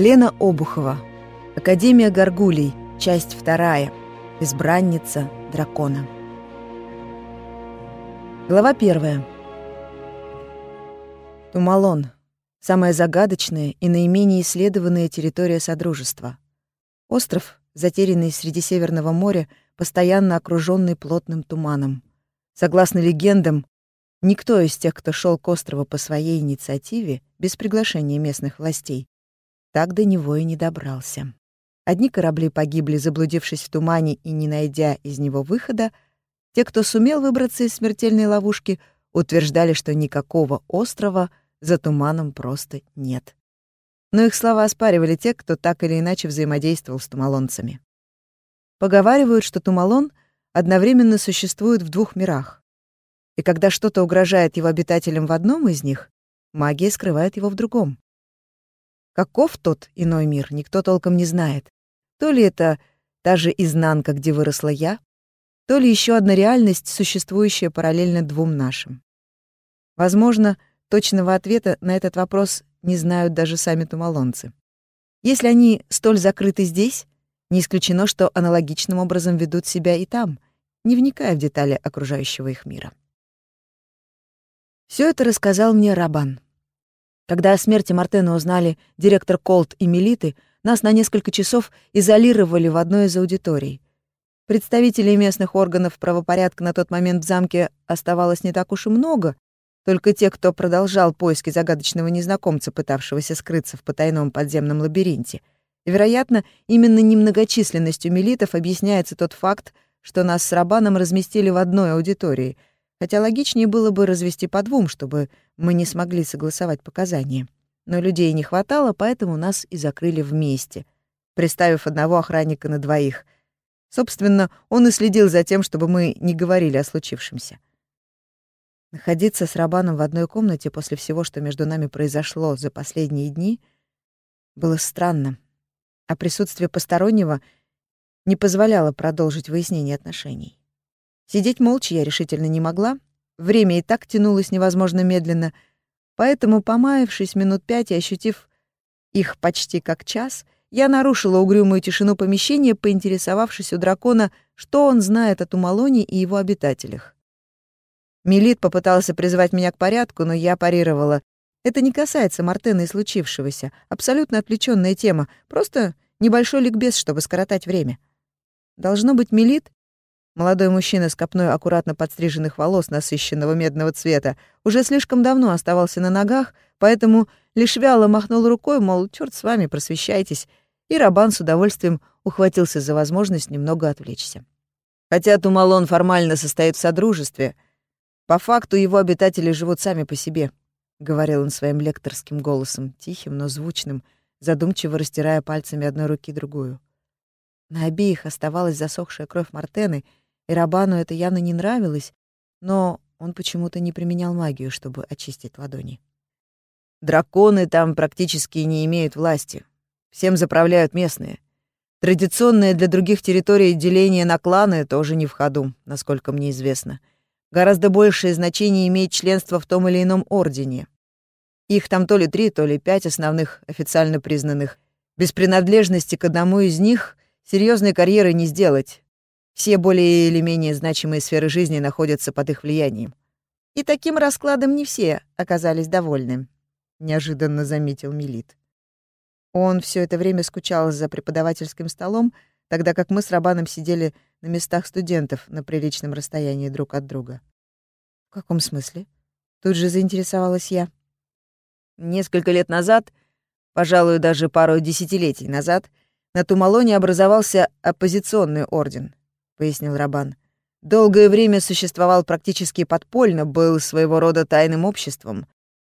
Лена Обухова. Академия Горгулей. Часть вторая. Избранница дракона. Глава первая. Тумалон. Самая загадочная и наименее исследованная территория Содружества. Остров, затерянный среди Северного моря, постоянно окруженный плотным туманом. Согласно легендам, никто из тех, кто шел к острову по своей инициативе, без приглашения местных властей, так до него и не добрался. Одни корабли погибли, заблудившись в тумане и не найдя из него выхода, те, кто сумел выбраться из смертельной ловушки, утверждали, что никакого острова за туманом просто нет. Но их слова оспаривали те, кто так или иначе взаимодействовал с тумалонцами. Поговаривают, что тумалон одновременно существует в двух мирах. И когда что-то угрожает его обитателям в одном из них, магия скрывает его в другом. Каков тот иной мир, никто толком не знает. То ли это та же изнанка, где выросла я, то ли еще одна реальность, существующая параллельно двум нашим. Возможно, точного ответа на этот вопрос не знают даже сами тумалонцы. Если они столь закрыты здесь, не исключено, что аналогичным образом ведут себя и там, не вникая в детали окружающего их мира. Все это рассказал мне Рабан. Когда о смерти Мартена узнали директор Колт и Мелиты, нас на несколько часов изолировали в одной из аудиторий. Представителей местных органов правопорядка на тот момент в замке оставалось не так уж и много, только те, кто продолжал поиски загадочного незнакомца, пытавшегося скрыться в потайном подземном лабиринте. вероятно, именно немногочисленностью милитов объясняется тот факт, что нас с Рабаном разместили в одной аудитории — хотя логичнее было бы развести по двум, чтобы мы не смогли согласовать показания. Но людей не хватало, поэтому нас и закрыли вместе, приставив одного охранника на двоих. Собственно, он и следил за тем, чтобы мы не говорили о случившемся. Находиться с Рабаном в одной комнате после всего, что между нами произошло за последние дни, было странно, а присутствие постороннего не позволяло продолжить выяснение отношений. Сидеть молча я решительно не могла. Время и так тянулось невозможно медленно, поэтому, помаявшись минут пять и ощутив их почти как час, я нарушила угрюмую тишину помещения, поинтересовавшись у дракона, что он знает о Тумалоне и его обитателях. Мелит попытался призвать меня к порядку, но я парировала. Это не касается Мартена и случившегося. Абсолютно отвлеченная тема. Просто небольшой ликбез, чтобы скоротать время. Должно быть, Мелит Молодой мужчина с копной аккуратно подстриженных волос насыщенного медного цвета уже слишком давно оставался на ногах, поэтому лишь вяло махнул рукой, мол, черт с вами, просвещайтесь, и Рабан с удовольствием ухватился за возможность немного отвлечься. Хотя Тумалон формально состоит в содружестве, по факту его обитатели живут сами по себе, — говорил он своим лекторским голосом, тихим, но звучным, задумчиво растирая пальцами одной руки другую. На обеих оставалась засохшая кровь Мартены — и Рабану это явно не нравилось, но он почему-то не применял магию, чтобы очистить ладони. Драконы там практически не имеют власти. Всем заправляют местные. Традиционное для других территорий деление на кланы тоже не в ходу, насколько мне известно. Гораздо большее значение имеет членство в том или ином ордене. Их там то ли три, то ли пять основных официально признанных. Без принадлежности к одному из них серьезной карьеры не сделать. Все более или менее значимые сферы жизни находятся под их влиянием. И таким раскладом не все оказались довольны, неожиданно заметил Милит. Он все это время скучал за преподавательским столом, тогда как мы с Рабаном сидели на местах студентов на приличном расстоянии друг от друга. В каком смысле? Тут же заинтересовалась я. Несколько лет назад, пожалуй, даже пару десятилетий назад, на Тумалоне образовался оппозиционный орден — пояснил Рабан. Долгое время существовал практически подпольно, был своего рода тайным обществом.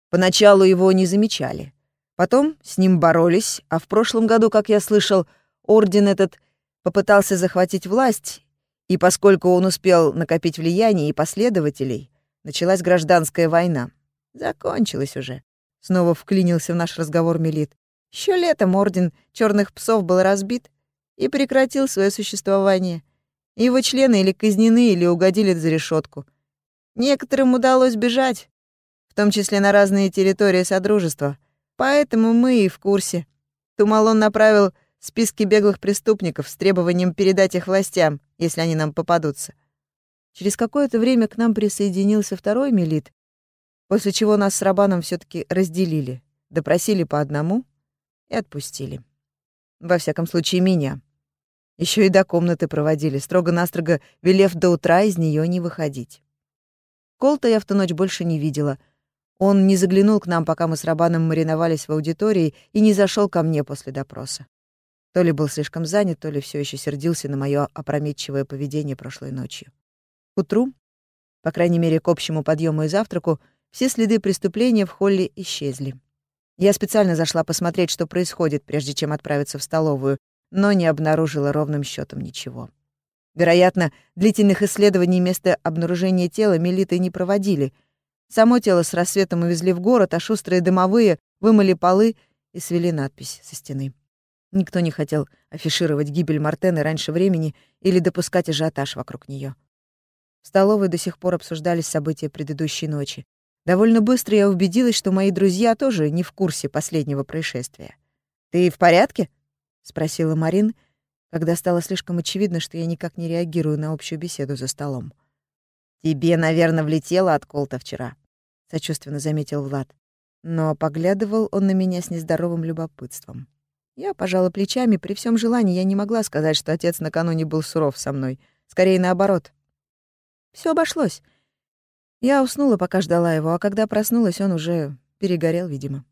Поначалу его не замечали. Потом с ним боролись, а в прошлом году, как я слышал, орден этот попытался захватить власть, и поскольку он успел накопить влияние и последователей, началась гражданская война. Закончилась уже. Снова вклинился в наш разговор Мелит. Еще летом орден черных псов был разбит и прекратил свое существование. Его члены или казнены, или угодили за решетку. Некоторым удалось бежать, в том числе на разные территории Содружества. Поэтому мы и в курсе. Тумалон направил списки беглых преступников с требованием передать их властям, если они нам попадутся. Через какое-то время к нам присоединился второй милит, после чего нас с Рабаном все таки разделили, допросили по одному и отпустили. Во всяком случае, меня. Еще и до комнаты проводили, строго-настрого велев до утра из нее не выходить. Колта я в ту ночь больше не видела. Он не заглянул к нам, пока мы с Рабаном мариновались в аудитории, и не зашел ко мне после допроса. То ли был слишком занят, то ли все еще сердился на мое опрометчивое поведение прошлой ночью. К утру, по крайней мере, к общему подъему и завтраку, все следы преступления в холле исчезли. Я специально зашла посмотреть, что происходит, прежде чем отправиться в столовую, но не обнаружила ровным счетом ничего. Вероятно, длительных исследований места обнаружения тела милиты не проводили. Само тело с рассветом увезли в город, а шустрые дымовые вымыли полы и свели надпись со стены. Никто не хотел афишировать гибель Мартены раньше времени или допускать ажиотаж вокруг нее. В столовой до сих пор обсуждались события предыдущей ночи. Довольно быстро я убедилась, что мои друзья тоже не в курсе последнего происшествия. «Ты в порядке?» — спросила Марин, когда стало слишком очевидно, что я никак не реагирую на общую беседу за столом. «Тебе, наверное, влетело от Колта вчера», — сочувственно заметил Влад. Но поглядывал он на меня с нездоровым любопытством. Я пожала плечами, при всем желании я не могла сказать, что отец накануне был суров со мной. Скорее наоборот. Все обошлось. Я уснула, пока ждала его, а когда проснулась, он уже перегорел, видимо.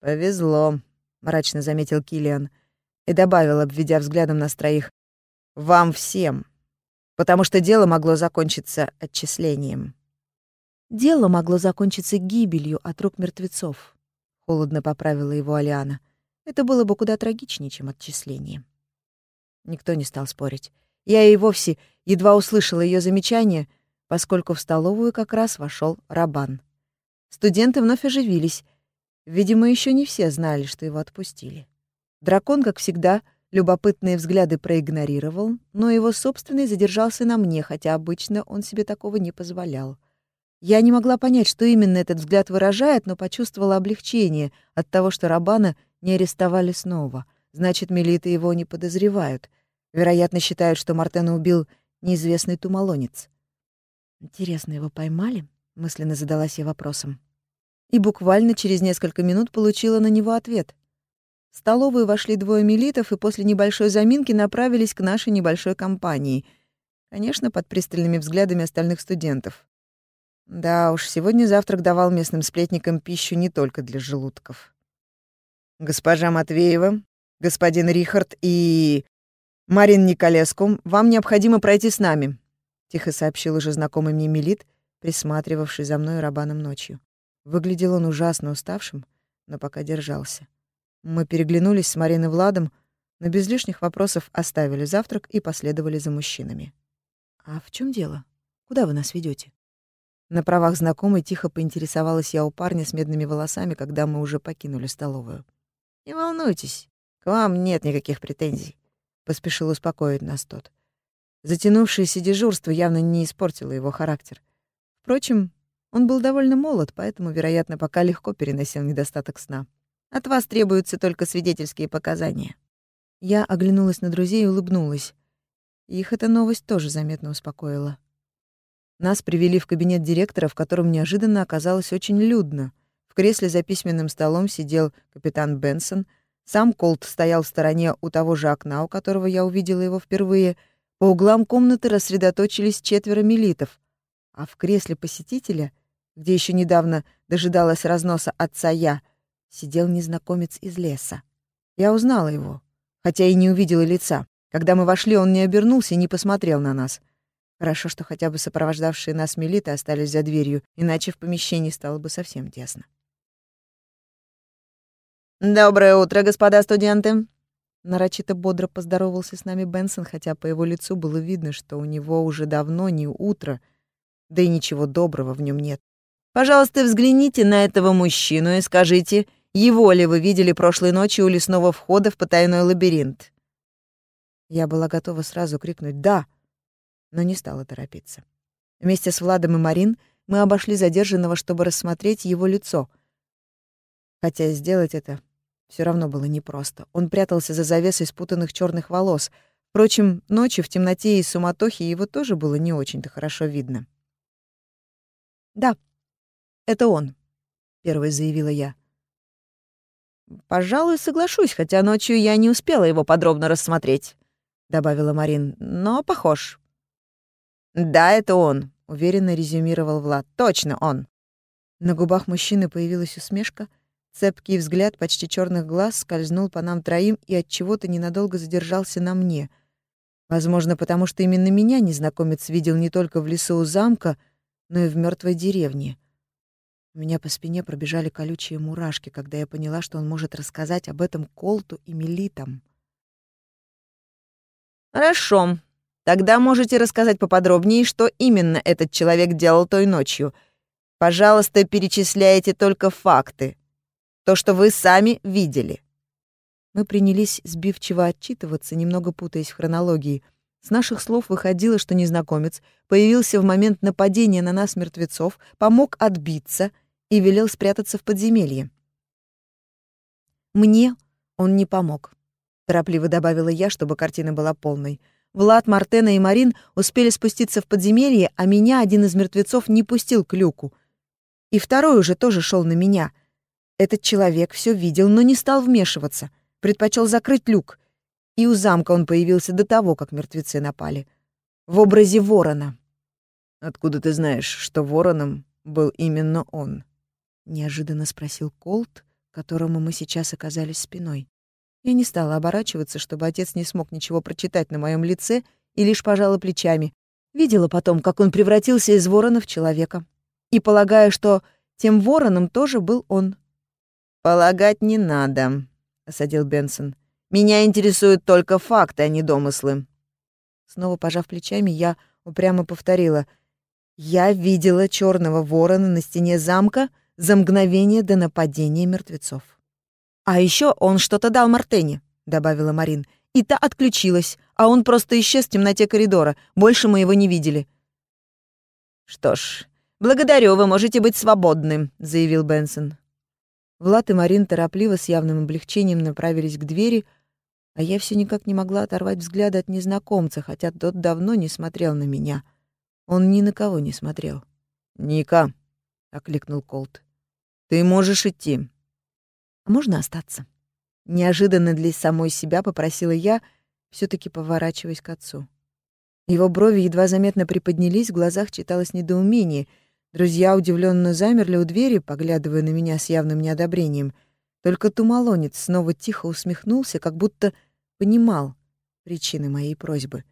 «Повезло», — мрачно заметил Килиан и добавил, обведя взглядом нас троих, «Вам всем, потому что дело могло закончиться отчислением». «Дело могло закончиться гибелью от рук мертвецов», — холодно поправила его Алиана. Это было бы куда трагичнее, чем отчисление. Никто не стал спорить. Я и вовсе едва услышала ее замечание, поскольку в столовую как раз вошел Рабан. Студенты вновь оживились. Видимо, еще не все знали, что его отпустили. Дракон, как всегда, любопытные взгляды проигнорировал, но его собственный задержался на мне, хотя обычно он себе такого не позволял. Я не могла понять, что именно этот взгляд выражает, но почувствовала облегчение от того, что Рабана не арестовали снова. Значит, милиты его не подозревают. Вероятно, считают, что Мартена убил неизвестный тумалонец. «Интересно, его поймали?» — мысленно задалась я вопросом. И буквально через несколько минут получила на него ответ. В столовую вошли двое милитов и после небольшой заминки направились к нашей небольшой компании. Конечно, под пристальными взглядами остальных студентов. Да уж, сегодня завтрак давал местным сплетникам пищу не только для желудков. Госпожа Матвеева, господин Рихард и... Марин Николеску, вам необходимо пройти с нами», — тихо сообщил уже знакомый мне Мелит, присматривавший за мной рабаном ночью. Выглядел он ужасно уставшим, но пока держался. Мы переглянулись с Мариной Владом, но без лишних вопросов оставили завтрак и последовали за мужчинами. «А в чем дело? Куда вы нас ведете? На правах знакомой тихо поинтересовалась я у парня с медными волосами, когда мы уже покинули столовую. «Не волнуйтесь, к вам нет никаких претензий», — поспешил успокоить нас тот. Затянувшееся дежурство явно не испортило его характер. Впрочем, он был довольно молод, поэтому, вероятно, пока легко переносил недостаток сна. От вас требуются только свидетельские показания. Я оглянулась на друзей и улыбнулась. Их эта новость тоже заметно успокоила. Нас привели в кабинет директора, в котором неожиданно оказалось очень людно — кресле за письменным столом сидел капитан Бенсон. Сам Колт стоял в стороне у того же окна, у которого я увидела его впервые. По углам комнаты рассредоточились четверо милитов. А в кресле посетителя, где еще недавно дожидалась разноса отца я, сидел незнакомец из леса. Я узнала его, хотя и не увидела лица. Когда мы вошли, он не обернулся и не посмотрел на нас. Хорошо, что хотя бы сопровождавшие нас милиты остались за дверью, иначе в помещении стало бы совсем тесно. «Доброе утро, господа студенты!» Нарочито бодро поздоровался с нами Бенсон, хотя по его лицу было видно, что у него уже давно не утро, да и ничего доброго в нем нет. «Пожалуйста, взгляните на этого мужчину и скажите, его ли вы видели прошлой ночью у лесного входа в потайной лабиринт?» Я была готова сразу крикнуть «да», но не стала торопиться. Вместе с Владом и Марин мы обошли задержанного, чтобы рассмотреть его лицо. Хотя сделать это Все равно было непросто. Он прятался за завесой спутанных черных волос. Впрочем, ночью в темноте и суматохе его тоже было не очень-то хорошо видно. «Да, это он», — первой заявила я. «Пожалуй, соглашусь, хотя ночью я не успела его подробно рассмотреть», — добавила Марин. «Но похож». «Да, это он», — уверенно резюмировал Влад. «Точно он». На губах мужчины появилась усмешка. Цепкий взгляд почти черных глаз скользнул по нам троим и от чего-то ненадолго задержался на мне. Возможно, потому что именно меня незнакомец видел не только в лесу у замка, но и в мертвой деревне. У меня по спине пробежали колючие мурашки, когда я поняла, что он может рассказать об этом Колту и Мелитам. «Хорошо. Тогда можете рассказать поподробнее, что именно этот человек делал той ночью. Пожалуйста, перечисляйте только факты. То, что вы сами видели». Мы принялись сбивчиво отчитываться, немного путаясь в хронологии. С наших слов выходило, что незнакомец появился в момент нападения на нас мертвецов, помог отбиться — и велел спрятаться в подземелье. «Мне он не помог», — торопливо добавила я, чтобы картина была полной. Влад, Мартена и Марин успели спуститься в подземелье, а меня один из мертвецов не пустил к люку. И второй уже тоже шел на меня. Этот человек все видел, но не стал вмешиваться, предпочел закрыть люк. И у замка он появился до того, как мертвецы напали. В образе ворона. «Откуда ты знаешь, что вороном был именно он?» Неожиданно спросил Колт, которому мы сейчас оказались спиной. Я не стала оборачиваться, чтобы отец не смог ничего прочитать на моем лице, и лишь пожала плечами. Видела потом, как он превратился из ворона в человека. И полагаю, что тем вороном тоже был он. «Полагать не надо», — осадил Бенсон. «Меня интересуют только факты, а не домыслы». Снова пожав плечами, я упрямо повторила. «Я видела черного ворона на стене замка», — за мгновение до нападения мертвецов. «А еще он что-то дал Мартене», — добавила Марин. «И та отключилась, а он просто исчез в темноте коридора. Больше мы его не видели». «Что ж, благодарю, вы можете быть свободны», — заявил Бенсон. Влад и Марин торопливо с явным облегчением направились к двери, а я все никак не могла оторвать взгляда от незнакомца, хотя тот давно не смотрел на меня. Он ни на кого не смотрел. «Ника», — окликнул Колт. Ты можешь идти. А можно остаться? Неожиданно для самой себя попросила я, все таки поворачиваясь к отцу. Его брови едва заметно приподнялись, в глазах читалось недоумение. Друзья удивленно замерли у двери, поглядывая на меня с явным неодобрением. Только тумалонец снова тихо усмехнулся, как будто понимал причины моей просьбы,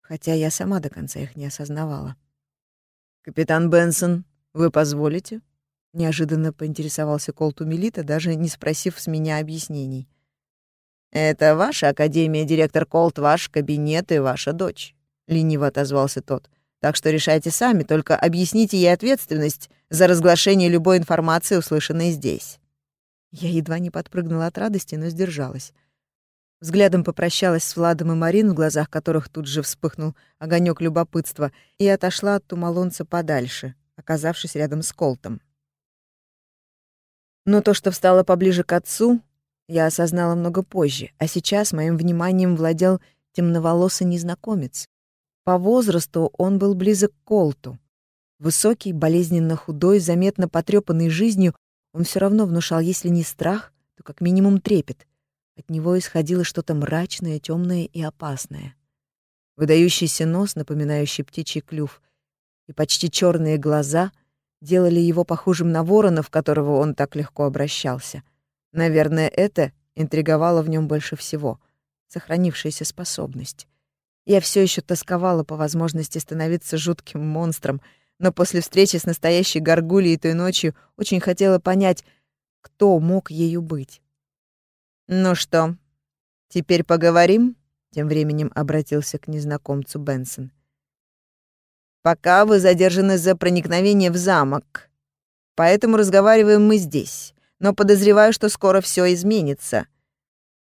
хотя я сама до конца их не осознавала. «Капитан Бенсон, вы позволите?» Неожиданно поинтересовался Колт у Мелита, даже не спросив с меня объяснений. «Это ваша академия, директор Колт, ваш кабинет и ваша дочь», — лениво отозвался тот. «Так что решайте сами, только объясните ей ответственность за разглашение любой информации, услышанной здесь». Я едва не подпрыгнула от радости, но сдержалась. Взглядом попрощалась с Владом и Марин, в глазах которых тут же вспыхнул огонек любопытства, и отошла от тумалонца подальше, оказавшись рядом с Колтом. Но то, что встало поближе к отцу, я осознала много позже, а сейчас моим вниманием владел темноволосый незнакомец. По возрасту он был близок к Колту. Высокий, болезненно худой, заметно потрепанный жизнью, он все равно внушал, если не страх, то как минимум трепет. От него исходило что-то мрачное, темное и опасное. Выдающийся нос, напоминающий птичий клюв, и почти черные глаза — делали его похожим на ворона, в которого он так легко обращался. Наверное, это интриговало в нем больше всего — сохранившаяся способность. Я все еще тосковала по возможности становиться жутким монстром, но после встречи с настоящей горгульей той ночью очень хотела понять, кто мог ею быть. «Ну что, теперь поговорим?» — тем временем обратился к незнакомцу Бенсон. Пока вы задержаны за проникновение в замок. Поэтому разговариваем мы здесь. Но подозреваю, что скоро все изменится.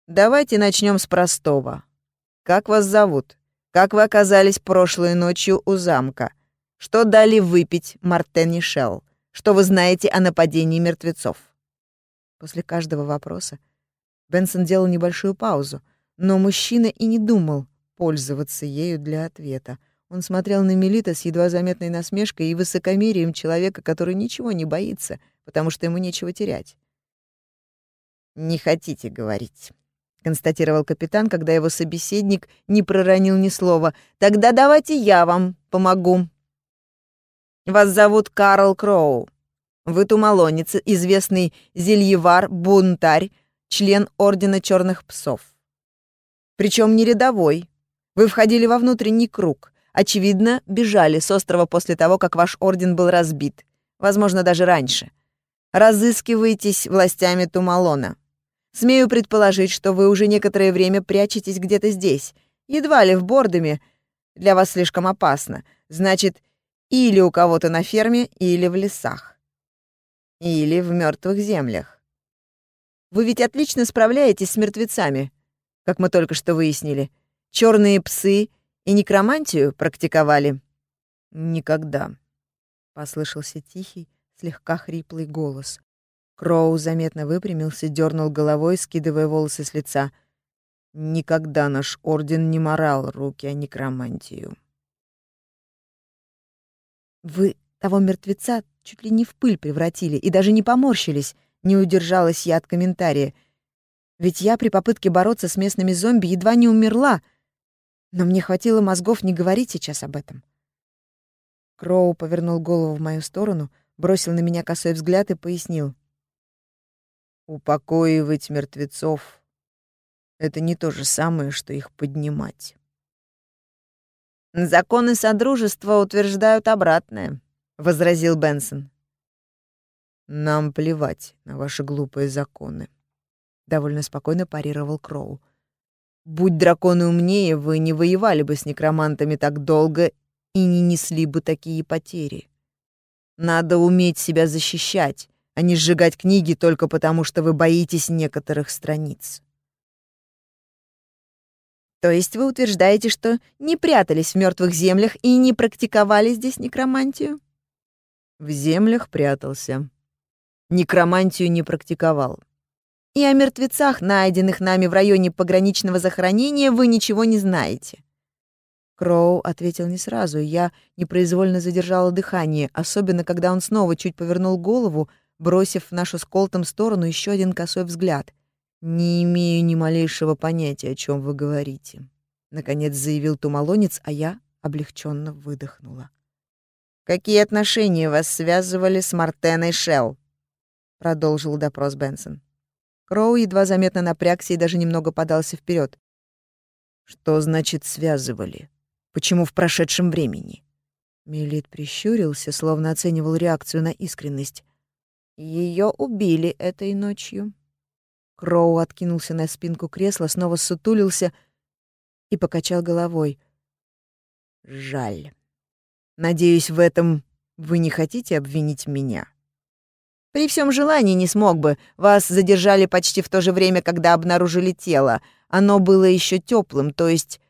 Давайте начнем с простого. Как вас зовут? Как вы оказались прошлой ночью у замка? Что дали выпить Мартен и Шелл? Что вы знаете о нападении мертвецов? После каждого вопроса Бенсон делал небольшую паузу, но мужчина и не думал пользоваться ею для ответа. Он смотрел на Мелита с едва заметной насмешкой и высокомерием человека, который ничего не боится, потому что ему нечего терять. «Не хотите говорить», — констатировал капитан, когда его собеседник не проронил ни слова. «Тогда давайте я вам помогу. Вас зовут Карл Кроу. Вы тумалонец, известный зельевар, бунтарь, член Ордена Черных Псов. Причем не рядовой. Вы входили во внутренний круг. Очевидно, бежали с острова после того, как ваш орден был разбит. Возможно, даже раньше. Разыскиваетесь властями Тумалона. Смею предположить, что вы уже некоторое время прячетесь где-то здесь. Едва ли в Бордоме. Для вас слишком опасно. Значит, или у кого-то на ферме, или в лесах. Или в мертвых землях. Вы ведь отлично справляетесь с мертвецами, как мы только что выяснили. Черные псы и некромантию практиковали? Никогда. Послышался тихий, слегка хриплый голос. Кроу заметно выпрямился, дернул головой, скидывая волосы с лица. Никогда наш орден не морал руки о некромантию. Вы того мертвеца чуть ли не в пыль превратили и даже не поморщились, не удержалась я от комментария. Ведь я при попытке бороться с местными зомби едва не умерла, но мне хватило мозгов не говорить сейчас об этом. Кроу повернул голову в мою сторону, бросил на меня косой взгляд и пояснил. «Упокоивать мертвецов — это не то же самое, что их поднимать». «Законы Содружества утверждают обратное», — возразил Бенсон. «Нам плевать на ваши глупые законы», — довольно спокойно парировал Кроу. «Будь драконы умнее, вы не воевали бы с некромантами так долго и не несли бы такие потери. Надо уметь себя защищать, а не сжигать книги только потому, что вы боитесь некоторых страниц». То есть вы утверждаете, что не прятались в мертвых землях и не практиковали здесь некромантию? В землях прятался. Некромантию не практиковал. И о мертвецах, найденных нами в районе пограничного захоронения, вы ничего не знаете. Кроу ответил не сразу, и я непроизвольно задержала дыхание, особенно когда он снова чуть повернул голову, бросив в нашу с Колтом сторону еще один косой взгляд — «Не имею ни малейшего понятия, о чем вы говорите», — наконец заявил тумалонец, а я облегченно выдохнула. «Какие отношения вас связывали с Мартеной Шелл?» — продолжил допрос Бенсон. Кроу едва заметно напрягся и даже немного подался вперед. «Что значит «связывали»? Почему в прошедшем времени?» Мелит прищурился, словно оценивал реакцию на искренность. Ее убили этой ночью», Кроу откинулся на спинку кресла, снова сутулился и покачал головой. «Жаль. Надеюсь, в этом вы не хотите обвинить меня?» «При всем желании не смог бы. Вас задержали почти в то же время, когда обнаружили тело. Оно было еще теплым, то есть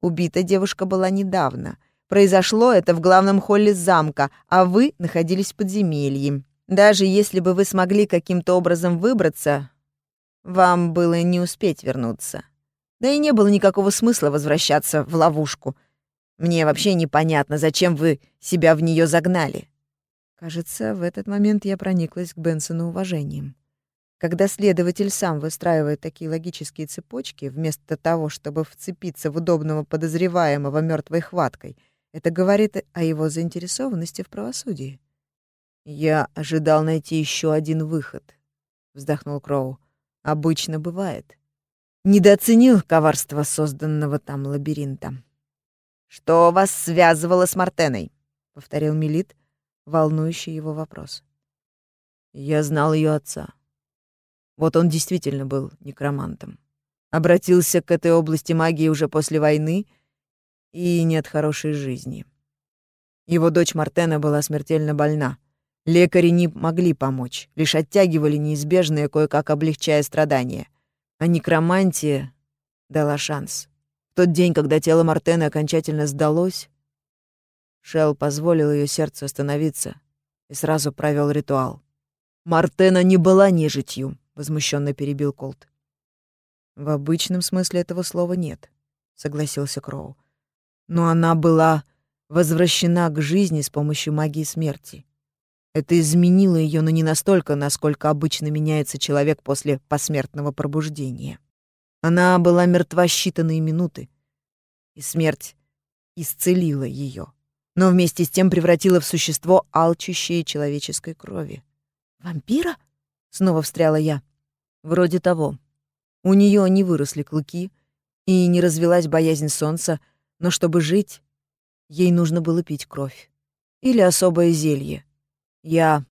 убита девушка была недавно. Произошло это в главном холле замка, а вы находились в подземелье. Даже если бы вы смогли каким-то образом выбраться, вам было не успеть вернуться. Да и не было никакого смысла возвращаться в ловушку. Мне вообще непонятно, зачем вы себя в нее загнали. Кажется, в этот момент я прониклась к Бенсону уважением. Когда следователь сам выстраивает такие логические цепочки, вместо того, чтобы вцепиться в удобного подозреваемого мертвой хваткой, это говорит о его заинтересованности в правосудии. «Я ожидал найти еще один выход», — вздохнул Кроу. Обычно бывает. Недооценил коварство созданного там лабиринта. «Что вас связывало с Мартеной?» — повторил Мелит, волнующий его вопрос. «Я знал ее отца. Вот он действительно был некромантом. Обратился к этой области магии уже после войны и не от хорошей жизни. Его дочь Мартена была смертельно больна. Лекари не могли помочь, лишь оттягивали неизбежное, кое-как облегчая страдания. А некромантия дала шанс. В тот день, когда тело Мартена окончательно сдалось, Шел позволил ее сердцу остановиться и сразу провел ритуал. «Мартена не была нежитью», — возмущенно перебил Колт. В обычном смысле этого слова нет, согласился Кроу. Но она была возвращена к жизни с помощью магии смерти. Это изменило ее, но не настолько, насколько обычно меняется человек после посмертного пробуждения. Она была мертва считанные минуты, и смерть исцелила ее, но вместе с тем превратила в существо, алчущее человеческой крови. «Вампира?» — снова встряла я. «Вроде того. У нее не выросли клыки и не развелась боязнь солнца, но чтобы жить, ей нужно было пить кровь. Или особое зелье. Я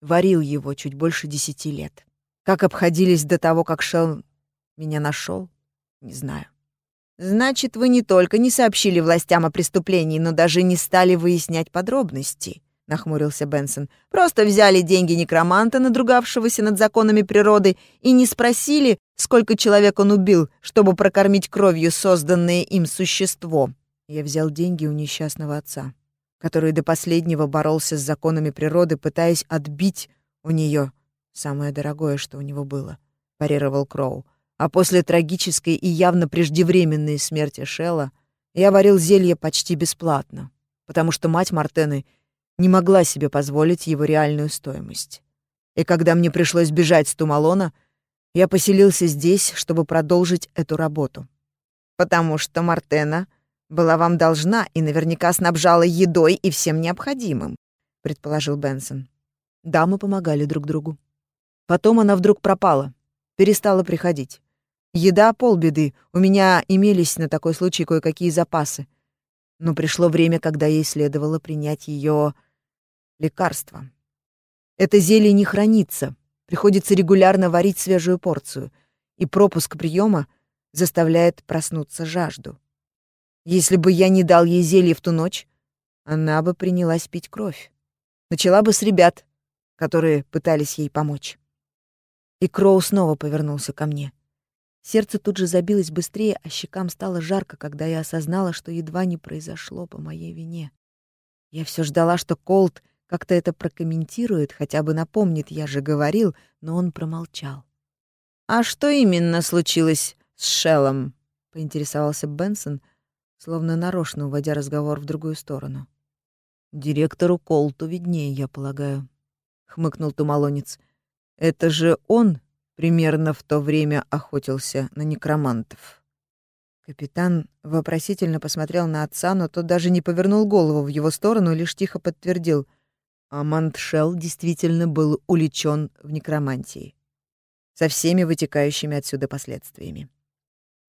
варил его чуть больше десяти лет. Как обходились до того, как Шел меня нашел, не знаю. Значит, вы не только не сообщили властям о преступлении, но даже не стали выяснять подробности, нахмурился Бенсон. Просто взяли деньги некроманта, надругавшегося над законами природы, и не спросили, сколько человек он убил, чтобы прокормить кровью созданное им существо. Я взял деньги у несчастного отца, который до последнего боролся с законами природы, пытаясь отбить у нее самое дорогое, что у него было, парировал Кроу. А после трагической и явно преждевременной смерти Шелла я варил зелье почти бесплатно, потому что мать Мартены не могла себе позволить его реальную стоимость. И когда мне пришлось бежать с Тумалона, я поселился здесь, чтобы продолжить эту работу. Потому что Мартена была вам должна и наверняка снабжала едой и всем необходимым, предположил Бенсон. Да, мы помогали друг другу. Потом она вдруг пропала, перестала приходить. Еда — полбеды, у меня имелись на такой случай кое-какие запасы. Но пришло время, когда ей следовало принять ее лекарство. Это зелье не хранится, приходится регулярно варить свежую порцию, и пропуск приема заставляет проснуться жажду. Если бы я не дал ей зелье в ту ночь, она бы принялась пить кровь. Начала бы с ребят, которые пытались ей помочь. И Кроу снова повернулся ко мне. Сердце тут же забилось быстрее, а щекам стало жарко, когда я осознала, что едва не произошло по моей вине. Я все ждала, что Колт как-то это прокомментирует, хотя бы напомнит, я же говорил, но он промолчал. «А что именно случилось с Шеллом?» — поинтересовался Бенсон, словно нарочно уводя разговор в другую сторону. «Директору Колту виднее, я полагаю», — хмыкнул тумалонец. Это же он примерно в то время охотился на некромантов. Капитан вопросительно посмотрел на отца, но тот даже не повернул голову в его сторону, лишь тихо подтвердил. Амант Шелл действительно был уличен в некромантии. Со всеми вытекающими отсюда последствиями.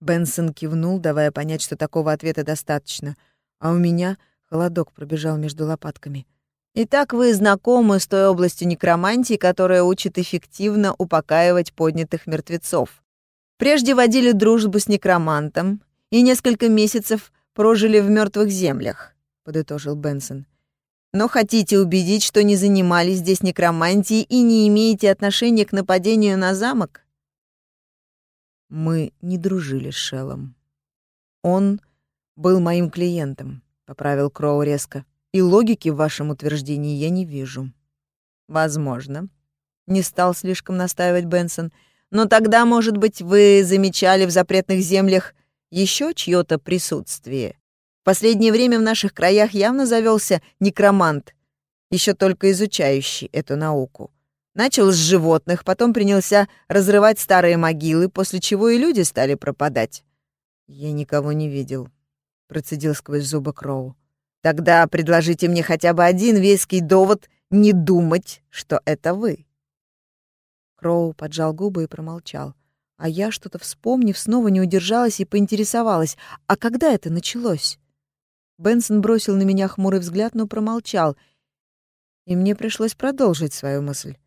Бенсон кивнул, давая понять, что такого ответа достаточно, а у меня холодок пробежал между лопатками. Итак, вы знакомы с той областью некромантии, которая учит эффективно упокаивать поднятых мертвецов. Прежде водили дружбу с некромантом и несколько месяцев прожили в мертвых землях, подытожил Бенсон. Но хотите убедить, что не занимались здесь некромантией и не имеете отношения к нападению на замок? Мы не дружили с Шеллом. Он был моим клиентом, поправил Кроу резко и логики в вашем утверждении я не вижу». «Возможно», — не стал слишком настаивать Бенсон, «но тогда, может быть, вы замечали в запретных землях еще чье-то присутствие? В последнее время в наших краях явно завелся некромант, еще только изучающий эту науку. Начал с животных, потом принялся разрывать старые могилы, после чего и люди стали пропадать. «Я никого не видел», — процедил сквозь зубы Кроу. Тогда предложите мне хотя бы один веский довод не думать, что это вы. Кроу поджал губы и промолчал. А я, что-то вспомнив, снова не удержалась и поинтересовалась, а когда это началось? Бенсон бросил на меня хмурый взгляд, но промолчал, и мне пришлось продолжить свою мысль.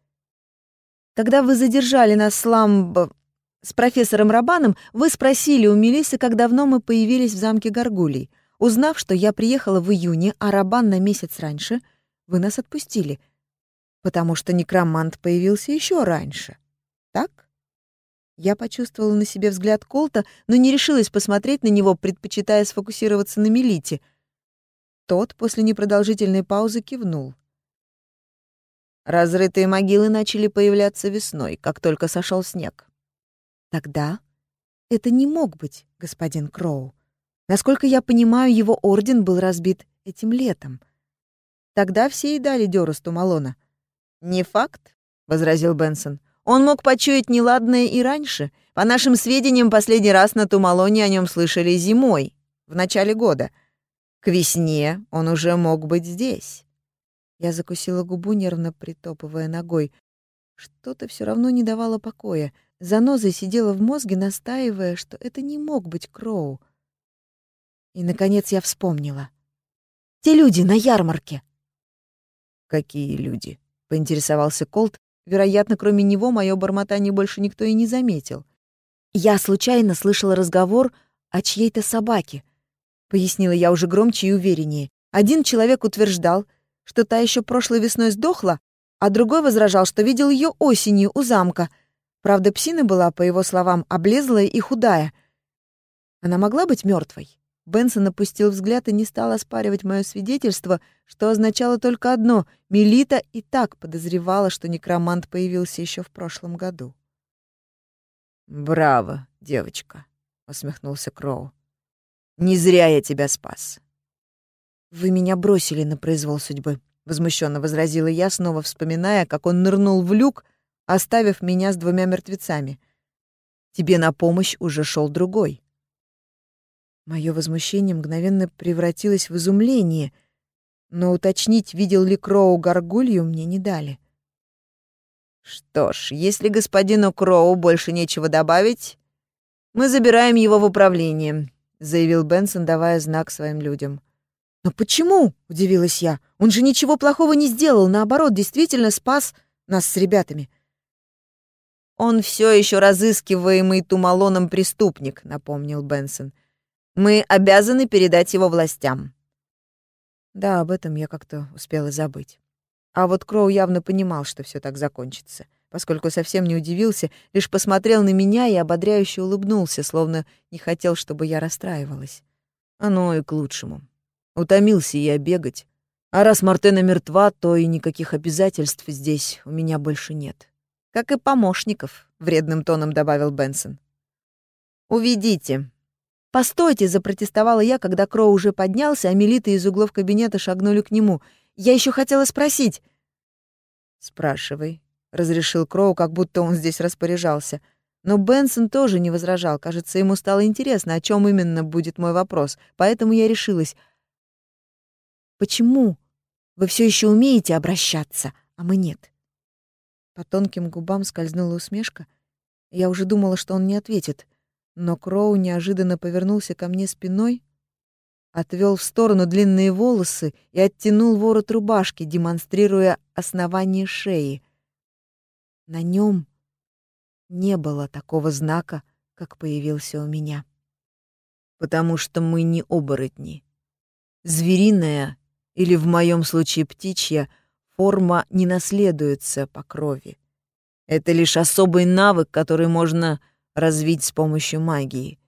Когда вы задержали нас с Ламб... с профессором Рабаном, вы спросили у Мелисы, как давно мы появились в замке Гаргулей — Узнав, что я приехала в июне, а Рабан на месяц раньше, вы нас отпустили, потому что некромант появился еще раньше. Так? Я почувствовала на себе взгляд Колта, но не решилась посмотреть на него, предпочитая сфокусироваться на Мелите. Тот после непродолжительной паузы кивнул. Разрытые могилы начали появляться весной, как только сошел снег. Тогда это не мог быть господин Кроу. Насколько я понимаю, его орден был разбит этим летом. Тогда все и дали Дёрусту Малона. «Не факт», — возразил Бенсон. «Он мог почуять неладное и раньше. По нашим сведениям, последний раз на Тумалоне о нем слышали зимой, в начале года. К весне он уже мог быть здесь». Я закусила губу, нервно притопывая ногой. Что-то все равно не давало покоя. Заноза сидела в мозге, настаивая, что это не мог быть Кроу. И, наконец, я вспомнила. «Те люди на ярмарке!» «Какие люди?» — поинтересовался Колт. Вероятно, кроме него, мое бормотание больше никто и не заметил. «Я случайно слышала разговор о чьей-то собаке», — пояснила я уже громче и увереннее. Один человек утверждал, что та еще прошлой весной сдохла, а другой возражал, что видел ее осенью у замка. Правда, псина была, по его словам, облезлая и худая. Она могла быть мертвой. Бенсон опустил взгляд и не стал оспаривать мое свидетельство, что означало только одно — Мелита и так подозревала, что некромант появился еще в прошлом году. «Браво, девочка», — усмехнулся Кроу. «Не зря я тебя спас». «Вы меня бросили на произвол судьбы», — возмущенно возразила я, снова вспоминая, как он нырнул в люк, оставив меня с двумя мертвецами. «Тебе на помощь уже шел другой». Мое возмущение мгновенно превратилось в изумление, но уточнить, видел ли Кроу горгулью, мне не дали. «Что ж, если господину Кроу больше нечего добавить, мы забираем его в управление», — заявил Бенсон, давая знак своим людям. «Но почему?» — удивилась я. «Он же ничего плохого не сделал, наоборот, действительно спас нас с ребятами». «Он все еще разыскиваемый Тумалоном преступник», — напомнил Бенсон. Мы обязаны передать его властям». Да, об этом я как-то успела забыть. А вот Кроу явно понимал, что все так закончится, поскольку совсем не удивился, лишь посмотрел на меня и ободряюще улыбнулся, словно не хотел, чтобы я расстраивалась. Оно и к лучшему. Утомился я бегать. А раз Мартена мертва, то и никаких обязательств здесь у меня больше нет. Как и помощников, — вредным тоном добавил Бенсон. «Уведите», «Постойте!» — запротестовала я, когда Кроу уже поднялся, а милиты из углов кабинета шагнули к нему. «Я еще хотела спросить». «Спрашивай», — разрешил Кроу, как будто он здесь распоряжался. Но Бенсон тоже не возражал. Кажется, ему стало интересно, о чем именно будет мой вопрос. Поэтому я решилась. «Почему вы все еще умеете обращаться, а мы нет?» По тонким губам скользнула усмешка. Я уже думала, что он не ответит. Но Кроу неожиданно повернулся ко мне спиной, отвел в сторону длинные волосы и оттянул ворот рубашки, демонстрируя основание шеи. На нем не было такого знака, как появился у меня. Потому что мы не оборотни. Звериная, или в моем случае птичья, форма не наследуется по крови. Это лишь особый навык, который можно развить с помощью магии.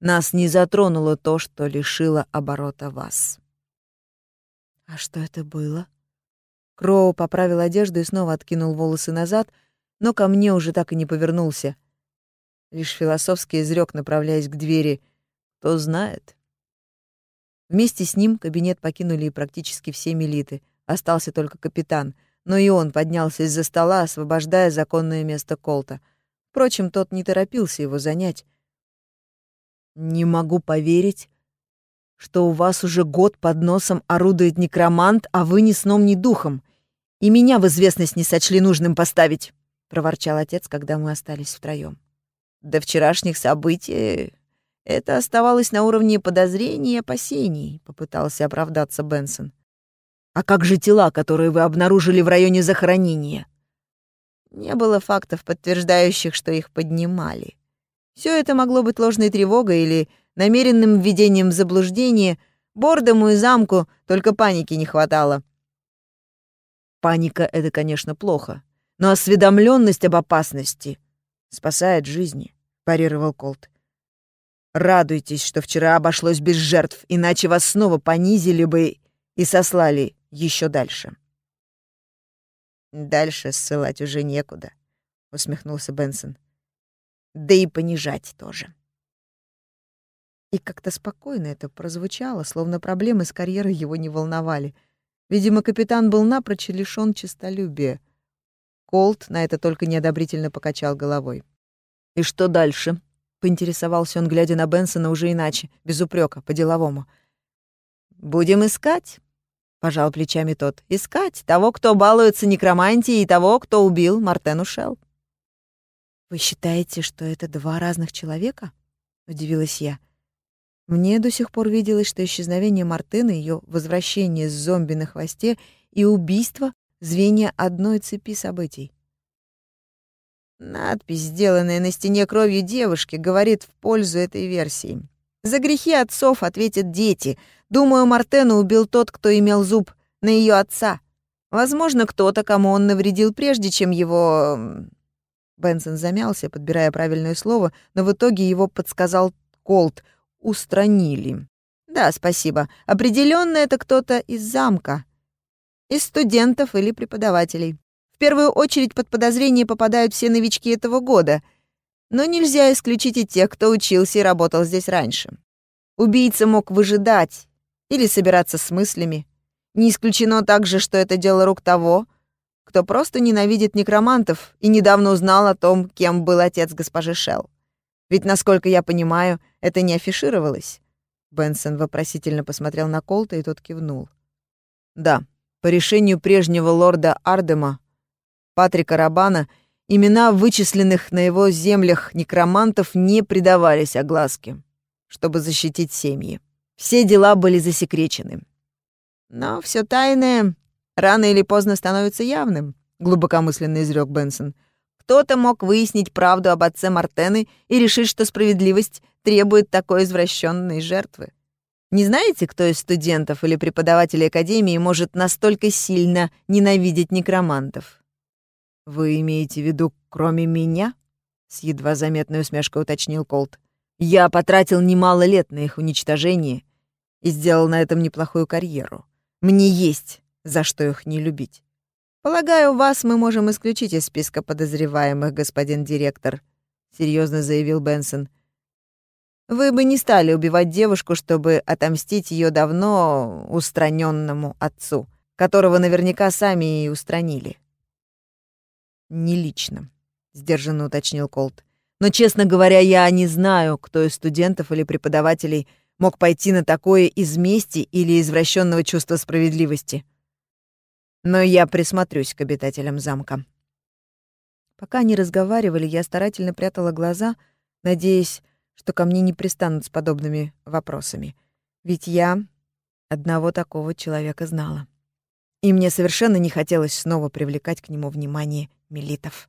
Нас не затронуло то, что лишило оборота вас. А что это было? Кроу поправил одежду и снова откинул волосы назад, но ко мне уже так и не повернулся. Лишь философски изрек, направляясь к двери. Кто знает. Вместе с ним кабинет покинули и практически все милиты. Остался только капитан, но и он поднялся из-за стола, освобождая законное место Колта — Впрочем, тот не торопился его занять. «Не могу поверить, что у вас уже год под носом орудует некромант, а вы ни сном, ни духом. И меня в известность не сочли нужным поставить», — проворчал отец, когда мы остались втроем. «До вчерашних событий это оставалось на уровне подозрений и опасений», — попытался оправдаться Бенсон. «А как же тела, которые вы обнаружили в районе захоронения?» Не было фактов, подтверждающих, что их поднимали. Все это могло быть ложной тревогой или намеренным введением в заблуждение. Бордому и замку только паники не хватало. Паника — это, конечно, плохо, но осведомленность об опасности спасает жизни, — парировал Колт. Радуйтесь, что вчера обошлось без жертв, иначе вас снова понизили бы и сослали еще дальше. Дальше ссылать уже некуда, усмехнулся Бенсон. Да и понижать тоже. И как-то спокойно это прозвучало, словно проблемы с карьерой его не волновали. Видимо, капитан был напрочь лишён честолюбия. Колт на это только неодобрительно покачал головой. «И что дальше?» — поинтересовался он, глядя на Бенсона уже иначе, без упрека, по-деловому. «Будем искать», — пожал плечами тот. «Искать того, кто балуется некромантией, и того, кто убил Мартену Шелл». «Вы считаете, что это два разных человека?» — удивилась я. Мне до сих пор виделось, что исчезновение Мартыны, ее возвращение с зомби на хвосте и убийство — звенья одной цепи событий. Надпись, сделанная на стене кровью девушки, говорит в пользу этой версии. За грехи отцов ответят дети. Думаю, Мартену убил тот, кто имел зуб на ее отца. Возможно, кто-то, кому он навредил прежде, чем его... Бенсон замялся, подбирая правильное слово, но в итоге его подсказал Колт — устранили. Да, спасибо. Определенно это кто-то из замка. Из студентов или преподавателей. В первую очередь под подозрение попадают все новички этого года. Но нельзя исключить и тех, кто учился и работал здесь раньше. Убийца мог выжидать или собираться с мыслями. Не исключено также, что это дело рук того, кто просто ненавидит некромантов и недавно узнал о том, кем был отец госпожи Шелл. Ведь, насколько я понимаю, это не афишировалось. Бенсон вопросительно посмотрел на Колта, и тот кивнул. Да, по решению прежнего лорда Ардема, Патрика Рабана, имена вычисленных на его землях некромантов не придавались огласке, чтобы защитить семьи. Все дела были засекречены. Но все тайное рано или поздно становится явным, глубокомысленно изрек Бенсон. Кто-то мог выяснить правду об отце Мартены и решить, что справедливость требует такой извращенной жертвы. Не знаете, кто из студентов или преподавателей Академии может настолько сильно ненавидеть некромантов? Вы имеете в виду, кроме меня? С едва заметной усмешкой уточнил Колт. Я потратил немало лет на их уничтожение и сделал на этом неплохую карьеру. Мне есть за что их не любить. «Полагаю, вас мы можем исключить из списка подозреваемых, господин директор», — серьезно заявил Бенсон. «Вы бы не стали убивать девушку, чтобы отомстить ее давно устраненному отцу, которого наверняка сами и устранили». «Не лично», — сдержанно уточнил Колт. «Но, честно говоря, я не знаю, кто из студентов или преподавателей мог пойти на такое из мести или извращенного чувства справедливости» но я присмотрюсь к обитателям замка. Пока они разговаривали, я старательно прятала глаза, надеясь, что ко мне не пристанут с подобными вопросами. Ведь я одного такого человека знала. И мне совершенно не хотелось снова привлекать к нему внимание милитов.